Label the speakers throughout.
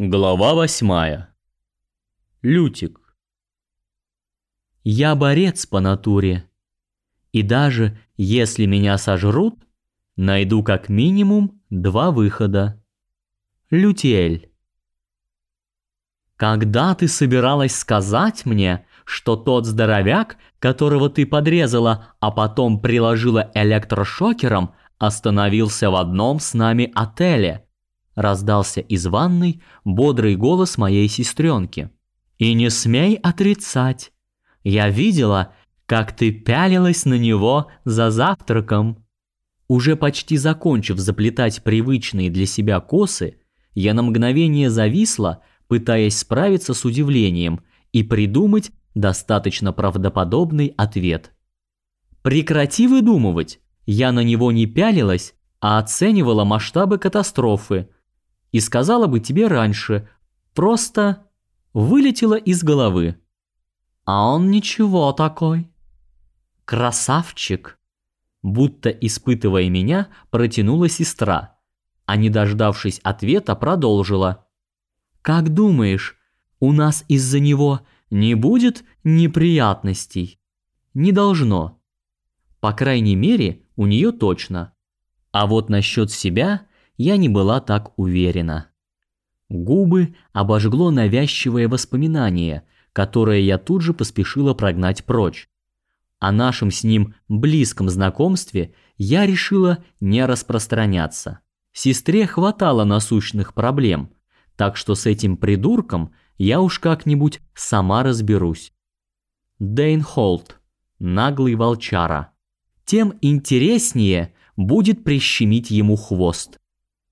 Speaker 1: Глава восьмая. Лютик.
Speaker 2: Я борец по натуре. И даже если меня сожрут, найду как минимум два выхода. Лютиэль. Когда ты собиралась сказать мне, что тот здоровяк, которого ты подрезала, а потом приложила электрошокером, остановился в одном с нами отеле – раздался из ванной бодрый голос моей сестренки. И не смей отрицать. Я видела, как ты пялилась на него за завтраком. Уже почти закончив заплетать привычные для себя косы, я на мгновение зависла, пытаясь справиться с удивлением и придумать достаточно правдоподобный ответ. Прекрати выдумывать. Я на него не пялилась, а оценивала масштабы катастрофы и сказала бы тебе раньше, просто вылетела из головы. А он ничего такой. Красавчик. Будто испытывая меня, протянула сестра, а не дождавшись ответа, продолжила. Как думаешь, у нас из-за него не будет неприятностей? Не должно. По крайней мере, у нее точно. А вот насчет себя я не была так уверена. Губы обожгло навязчивое воспоминание, которое я тут же поспешила прогнать прочь. О нашем с ним близком знакомстве я решила не распространяться. Сестре хватало насущных проблем, так что с этим придурком я уж как-нибудь сама разберусь. Дэйн Холт, наглый волчара. Тем интереснее будет прищемить ему хвост.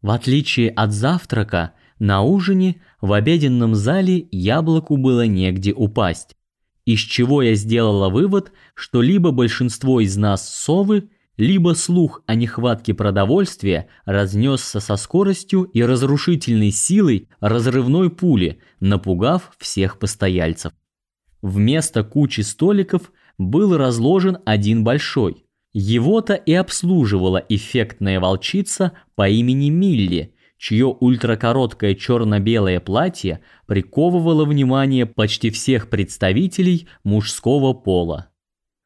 Speaker 2: В отличие от завтрака, на ужине в обеденном зале яблоку было негде упасть. Из чего я сделала вывод, что либо большинство из нас совы, либо слух о нехватке продовольствия разнесся со скоростью и разрушительной силой разрывной пули, напугав всех постояльцев. Вместо кучи столиков был разложен один большой – его-то и обслуживала эффектная волчица по имени Милли, чье ультракороткое черно-белое платье приковывало внимание почти всех представителей мужского пола.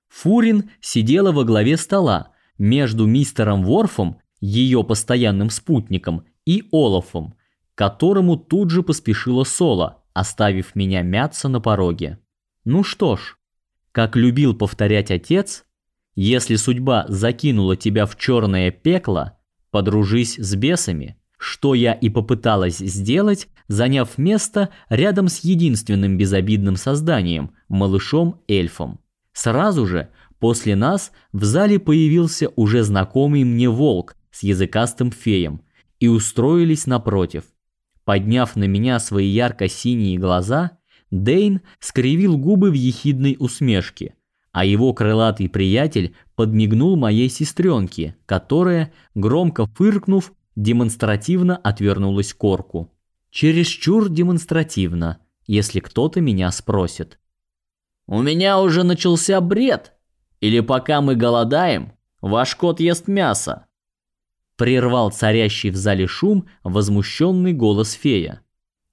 Speaker 2: Фурин сидела во главе стола между мистером Ворфом, ее постоянным спутником, и Олафом, которому тут же поспешила Соло, оставив меня мяться на пороге. Ну что ж, как любил повторять отец, если судьба закинула тебя в черное пекло, подружись с бесами, что я и попыталась сделать, заняв место рядом с единственным безобидным созданием, малышом-эльфом. Сразу же после нас в зале появился уже знакомый мне волк с языкастым феем и устроились напротив. Подняв на меня свои ярко-синие глаза, Дейн скривил губы в ехидной усмешке – а его крылатый приятель подмигнул моей сестренке, которая, громко фыркнув, демонстративно отвернулась к орку. Чересчур демонстративно, если кто-то меня спросит.
Speaker 1: «У меня уже начался бред? Или пока мы голодаем, ваш кот ест мясо?»
Speaker 2: Прервал царящий в зале шум возмущенный голос фея.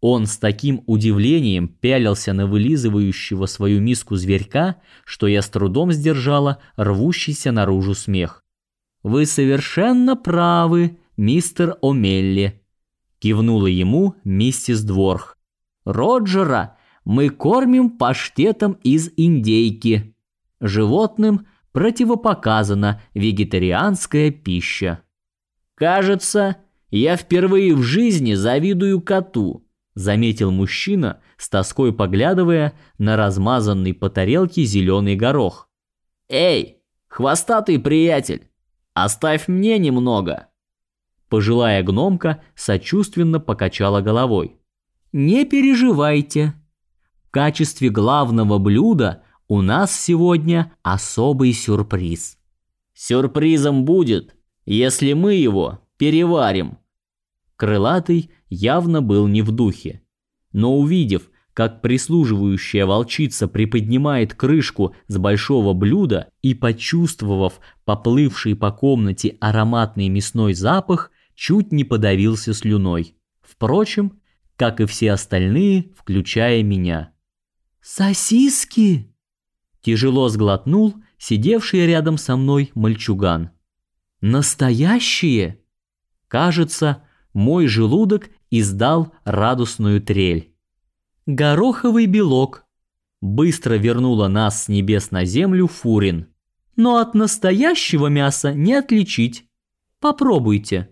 Speaker 2: Он с таким удивлением пялился на вылизывающего свою миску зверька, что я с трудом сдержала рвущийся наружу смех. «Вы совершенно правы, мистер О'Мелли», – кивнула ему миссис Дворх. «Роджера мы кормим паштетом из индейки. Животным противопоказана вегетарианская пища». «Кажется, я впервые в жизни завидую коту», заметил мужчина, с тоской поглядывая на размазанный по тарелке зеленый горох. «Эй, хвостатый приятель, оставь мне немного!» Пожилая гномка сочувственно покачала головой. «Не переживайте. В качестве главного блюда у нас сегодня особый сюрприз». «Сюрпризом будет, если мы его переварим», Крылатый явно был не в духе. Но увидев, как прислуживающая волчица приподнимает крышку с большого блюда и почувствовав поплывший по комнате ароматный мясной запах, чуть не подавился слюной. Впрочем, как и все остальные, включая меня. «Сосиски!» Тяжело сглотнул сидевший рядом со мной мальчуган. «Настоящие?» Кажется, мой желудок издал радостную трель. «Гороховый белок», быстро вернула нас с небес на землю Фурин. Но от настоящего мяса не отличить. Попробуйте.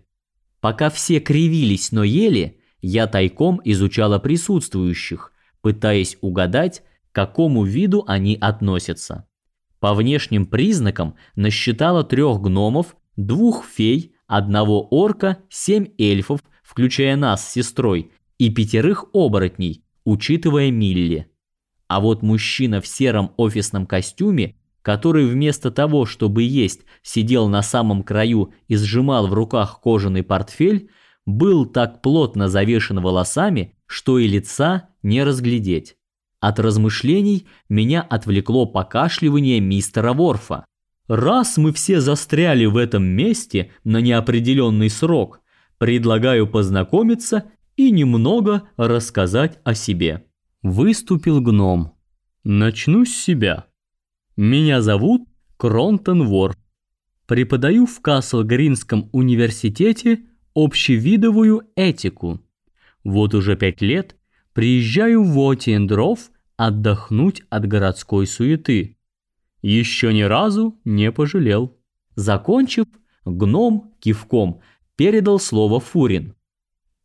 Speaker 2: Пока все кривились, но ели, я тайком изучала присутствующих, пытаясь угадать, к какому виду они относятся. По внешним признакам насчитала трех гномов, двух фей, одного орка, семь эльфов, включая нас с сестрой, и пятерых оборотней, учитывая Милли. А вот мужчина в сером офисном костюме, который вместо того, чтобы есть, сидел на самом краю и сжимал в руках кожаный портфель, был так плотно завешен волосами, что и лица не разглядеть. От размышлений меня отвлекло покашливание мистера Ворфа. Раз мы все застряли в этом месте на неопределенный срок, предлагаю познакомиться и немного рассказать о себе. Выступил гном. Начну с себя. Меня зовут Кронтон Вор. Преподаю в Касл-Гринском университете общевидовую этику. Вот уже пять лет приезжаю в Отиендров отдохнуть от городской суеты. Еще ни разу не пожалел. Закончив, гном кивком передал слово Фурин.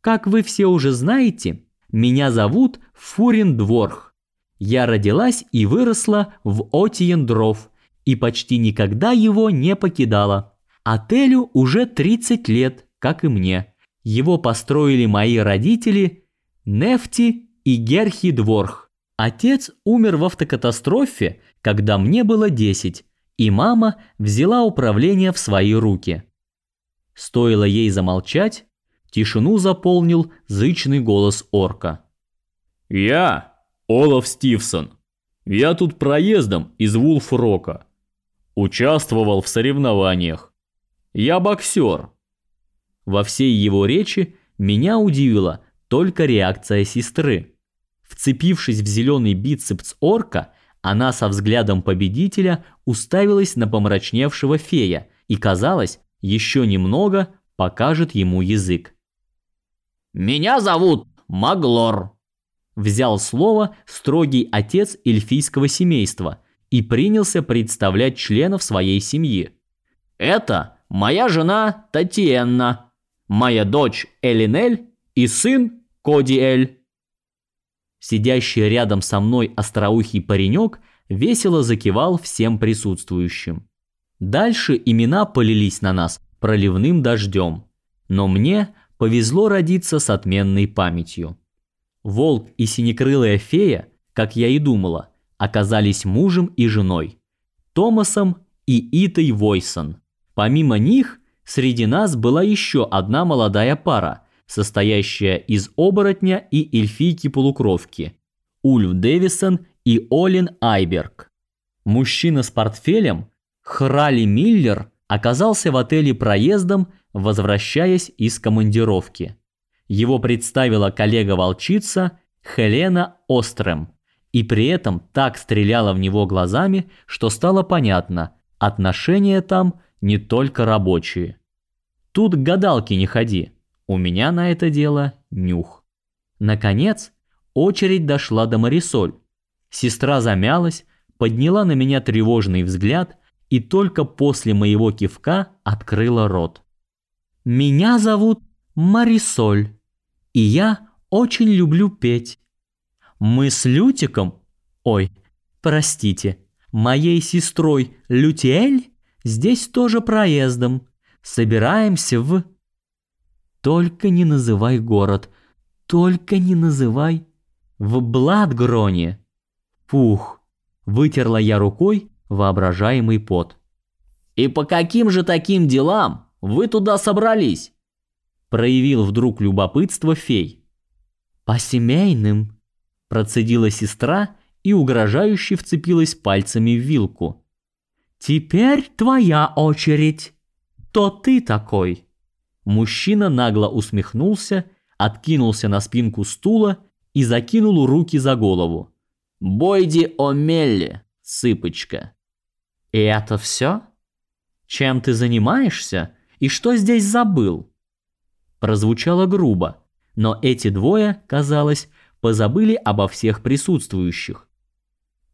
Speaker 2: Как вы все уже знаете, меня зовут Фурин Дворх. Я родилась и выросла в Отиендров и почти никогда его не покидала. Отелю уже 30 лет, как и мне. Его построили мои родители Нефти и Герхи Дворх. Отец умер в автокатастрофе, когда мне было 10, и мама взяла управление в свои руки. Стоило ей замолчать, Тишину заполнил зычный голос орка. «Я Олаф Стивсон. Я тут проездом из Вулфрока. Участвовал в соревнованиях. Я боксер». Во всей его речи меня удивила только реакция сестры. Вцепившись в зеленый бицепс орка, она со взглядом победителя уставилась на помрачневшего фея и, казалось, еще немного покажет ему язык. «Меня зовут Маглор», – взял слово строгий отец эльфийского семейства и принялся представлять членов своей семьи. «Это моя жена Татьяна, моя дочь Элинель и сын Кодиэль». Сидящий рядом со мной остроухий паренек весело закивал всем присутствующим. Дальше имена полились на нас проливным дождем. Но мне повезло родиться с отменной памятью. Волк и синекрылая фея, как я и думала, оказались мужем и женой, Томасом и Итой Войсон. Помимо них, среди нас была еще одна молодая пара, состоящая из оборотня и эльфийки-полукровки, Ульф Дэвисон и Олин Айберг. Мужчина с портфелем, Храли Миллер, оказался в отеле проездом возвращаясь из командировки. Его представила коллега-волчица Хелена Острем, и при этом так стреляла в него глазами, что стало понятно, отношения там не только рабочие. Тут к гадалке не ходи, у меня на это дело нюх. Наконец, очередь дошла до Марисоль. Сестра замялась, подняла на меня тревожный взгляд и только после моего кивка открыла рот. Меня зовут Марисоль, и я очень люблю петь. Мы с Лютиком, ой, простите, моей сестрой Лютиэль здесь тоже проездом. Собираемся в... Только не называй город, только не называй... В Бладгроне. Фух, вытерла я рукой воображаемый пот. И по каким же таким делам вы туда собрались?» Проявил вдруг любопытство фей. «По семейным», процедила сестра и угрожающе вцепилась пальцами в вилку. «Теперь твоя очередь. То ты такой». Мужчина нагло усмехнулся, откинулся на спинку стула и закинул руки за голову.
Speaker 1: «Бойди О'Мелли, цыпочка».
Speaker 2: «И это все? Чем ты занимаешься и что здесь забыл?» Прозвучало грубо, но эти двое, казалось, позабыли обо всех присутствующих.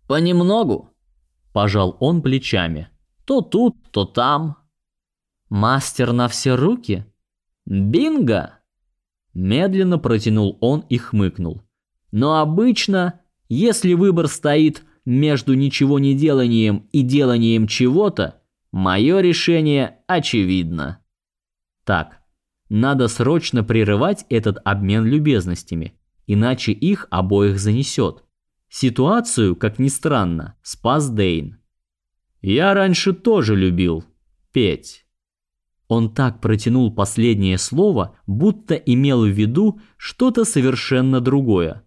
Speaker 1: «Понемногу», – пожал он плечами. «То тут, то там».
Speaker 2: «Мастер на все руки?»
Speaker 1: «Бинго!» Медленно протянул он и хмыкнул. «Но обычно, если выбор стоит между ничего не деланием и деланием чего-то, мое решение очевидно».
Speaker 2: Так, надо срочно прерывать этот обмен любезностями, иначе их обоих занесет. Ситуацию, как ни странно, спас Дейн. Я раньше тоже любил петь. Он так протянул последнее слово, будто имел в виду что-то совершенно другое.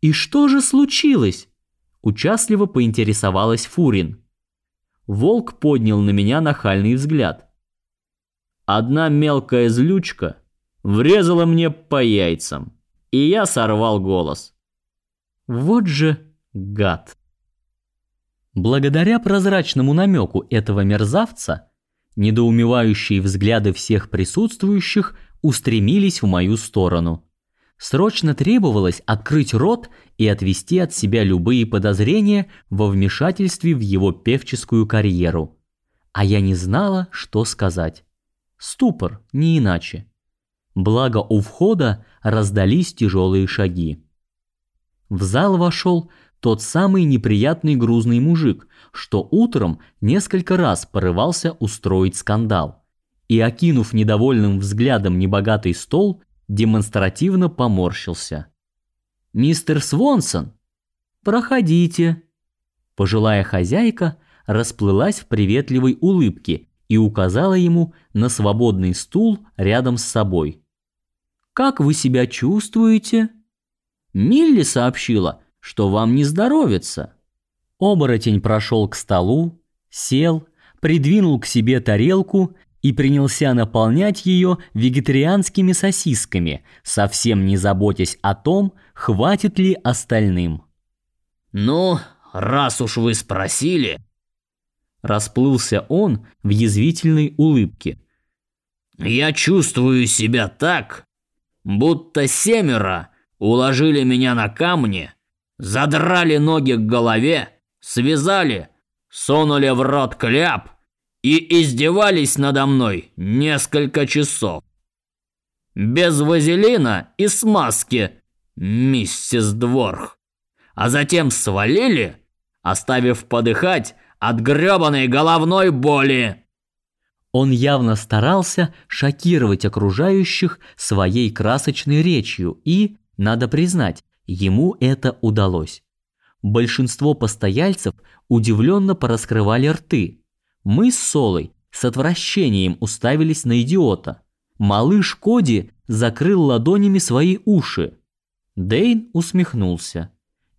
Speaker 2: «И что же случилось?» – участливо поинтересовалась Фурин. Волк поднял на меня нахальный взгляд. Одна мелкая злючка врезала мне по яйцам, и я сорвал голос. Вот же гад. Благодаря прозрачному намеку этого мерзавца – Недоумевающие взгляды всех присутствующих устремились в мою сторону. Срочно требовалось открыть рот и отвести от себя любые подозрения во вмешательстве в его певческую карьеру. А я не знала, что сказать. Ступор, не иначе. Благо у входа раздались тяжелые шаги. В зал вошел тот самый неприятный грузный мужик, что утром несколько раз порывался устроить скандал. И, окинув недовольным взглядом небогатый стол, демонстративно поморщился. «Мистер Свонсон, проходите». Пожилая хозяйка расплылась в приветливой улыбке и указала ему на свободный стул рядом с собой. «Как вы себя чувствуете?» Милли сообщила, что вам не здоровится. Оборотень прошел к столу, сел, придвинул к себе тарелку и принялся наполнять ее вегетарианскими сосисками, совсем не заботясь о том, хватит ли остальным.
Speaker 1: «Ну, раз уж вы спросили...»
Speaker 2: Расплылся он в язвительной улыбке.
Speaker 1: «Я чувствую себя так, будто семеро уложили меня на камни задрали ноги к голове, связали, сунули в рот кляп и издевались надо мной несколько часов. Без вазелина и смазки, миссис Дворх. А затем свалили, оставив подыхать от грёбаной головной боли.
Speaker 2: Он явно старался шокировать окружающих своей красочной речью и, надо признать, Ему это удалось. Большинство постояльцев удивленно пораскрывали рты. Мы с Солой с отвращением уставились на идиота. Малыш Коди закрыл ладонями свои уши. Дейн усмехнулся.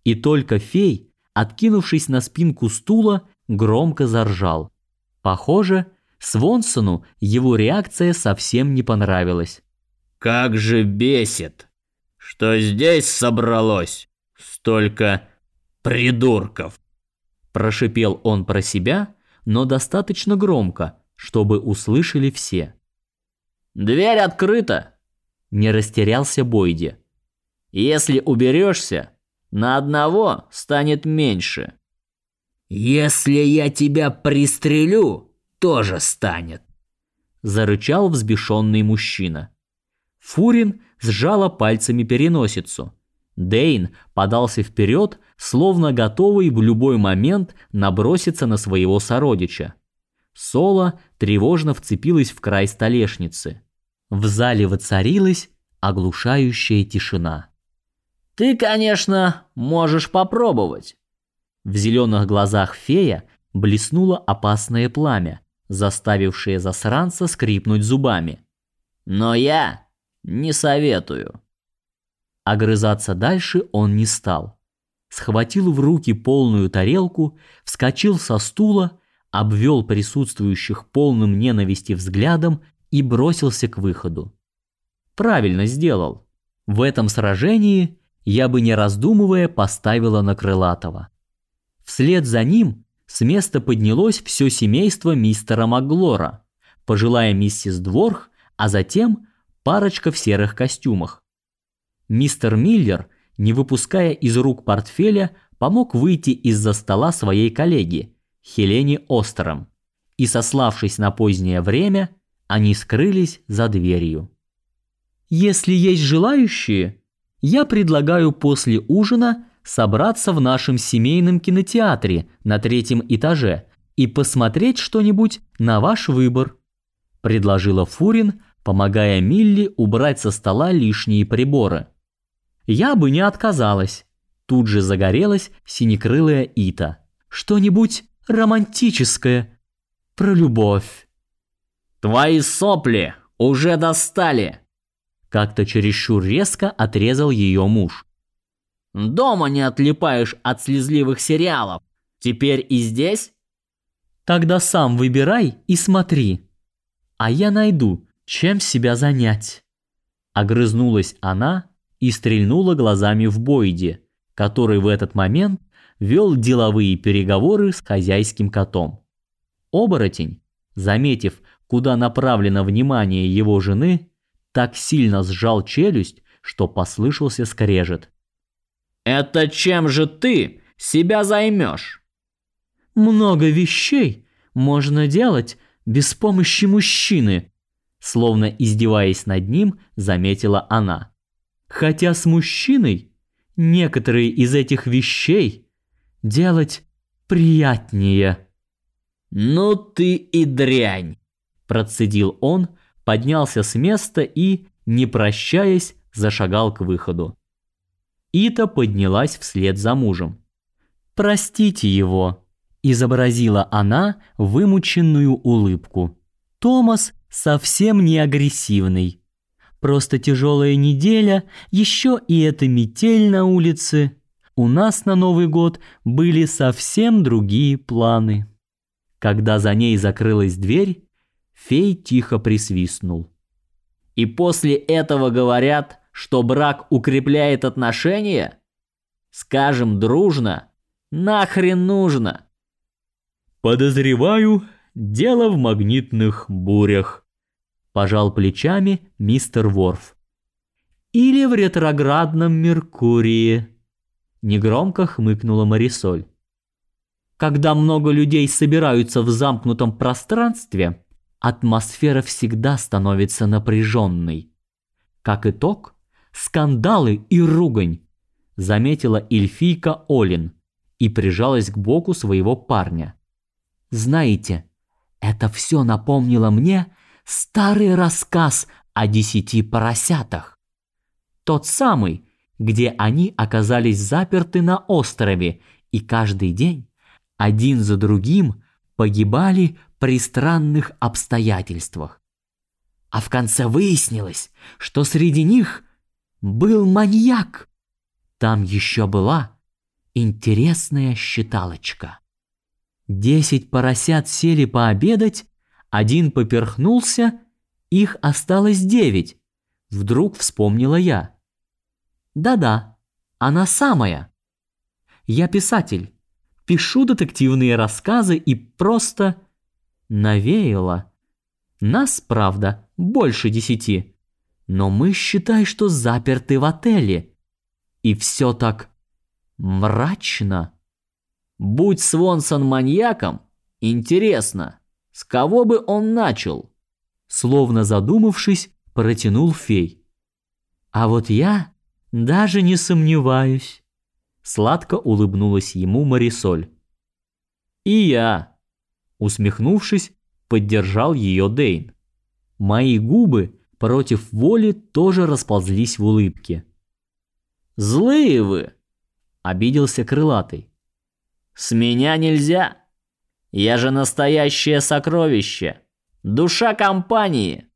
Speaker 2: И только фей, откинувшись на спинку стула, громко заржал. Похоже, Свонсону его реакция совсем не понравилась.
Speaker 1: «Как же бесит!» Что здесь собралось столько придурков.
Speaker 2: Прошипел он про себя, но достаточно громко, чтобы услышали все.
Speaker 1: Дверь открыта. Не растерялся Бойди. Если уберешься, на одного станет меньше. Если я тебя пристрелю, тоже станет.
Speaker 2: Зарычал взбешенный мужчина. Фурин сжала пальцами переносицу. Дейн подался вперед, словно готовый в любой момент наброситься на своего сородича. Соло тревожно вцепилась в край столешницы. В зале воцарилась оглушающая тишина.
Speaker 1: «Ты, конечно, можешь попробовать».
Speaker 2: В зеленых глазах фея блеснуло опасное пламя, заставившее засранца скрипнуть зубами.
Speaker 1: «Но я не советую.
Speaker 2: Огрызаться дальше он не стал. Схватил в руки полную тарелку, вскочил со стула, обвел присутствующих полным ненависти взглядом и бросился к выходу. Правильно сделал. В этом сражении я бы не раздумывая поставила на Крылатого. Вслед за ним с места поднялось все семейство мистера Макглора, пожилая миссис Дворх, а затем парочка в серых костюмах. Мистер Миллер, не выпуская из рук портфеля, помог выйти из-за стола своей коллеги, Хелене Остером, и, сославшись на позднее время, они скрылись за дверью. Если есть желающие, я предлагаю после ужина собраться в нашем семейном кинотеатре на третьем этаже и посмотреть что-нибудь на ваш выбор, предложила Фурин, помогая Милли убрать со стола лишние приборы. Я бы не отказалась. Тут же загорелась синекрылая Ита. Что-нибудь романтическое про любовь.
Speaker 1: Твои сопли уже достали.
Speaker 2: Как-то чересчур резко отрезал ее муж.
Speaker 1: Дома не отлипаешь от слезливых сериалов. Теперь и здесь?
Speaker 2: Тогда сам выбирай и смотри. А я найду, чем себя занять. Огрызнулась она и стрельнула глазами в Бойде, который в этот момент вел деловые переговоры с хозяйским котом. Оборотень, заметив, куда направлено внимание его жены, так сильно сжал челюсть, что послышался скрежет.
Speaker 1: «Это чем же ты себя займешь?»
Speaker 2: «Много вещей можно делать без помощи мужчины», словно издеваясь над ним, заметила она. «Хотя с мужчиной некоторые из этих вещей делать приятнее».
Speaker 1: «Ну ты и дрянь!» – процедил он, поднялся с места и, не прощаясь, зашагал к выходу.
Speaker 2: Ита поднялась вслед за мужем. «Простите его», – изобразила она вымученную улыбку. «Томас совсем не агрессивный. Просто тяжелая неделя, еще и эта метель на улице. У нас на Новый год были совсем другие планы». Когда за ней закрылась дверь, Фей тихо присвистнул.
Speaker 1: И после этого говорят, что брак укрепляет отношения? Скажем дружно, нахрен нужно?
Speaker 2: Подозреваю, дело в магнитных бурях. Пожал плечами мистер Ворф. Или в ретроградном Меркурии. Негромко хмыкнула Марисоль. Когда много людей собираются в замкнутом пространстве, атмосфера всегда становится напряженной. Как итог, скандалы и ругань, заметила эльфийка Олин и прижалась к боку своего парня. Знаете, это все напомнило мне старый рассказ о десяти поросятах. Тот самый, где они оказались заперты на острове и каждый день один за другим погибали при странных обстоятельствах. А в конце выяснилось, что среди них был маньяк. Там еще была интересная считалочка. Десять поросят сели пообедать, один поперхнулся, их осталось девять. Вдруг вспомнила я. Да-да, она самая. Я писатель, пишу детективные рассказы и просто навеяло. Нас, правда, больше десяти. Но мы считай, что заперты в отеле. И все так мрачно.
Speaker 1: Будь Свонсон маньяком, интересно, с кого бы он начал?
Speaker 2: Словно задумавшись, протянул фей. А вот я даже не сомневаюсь. Сладко улыбнулась ему Марисоль. И я Усмехнувшись, поддержал ее Дейн. Мои губы против воли тоже расползлись в улыбке.
Speaker 1: «Злые вы!» – обиделся крылатый. «С меня нельзя! Я же настоящее сокровище! Душа компании!»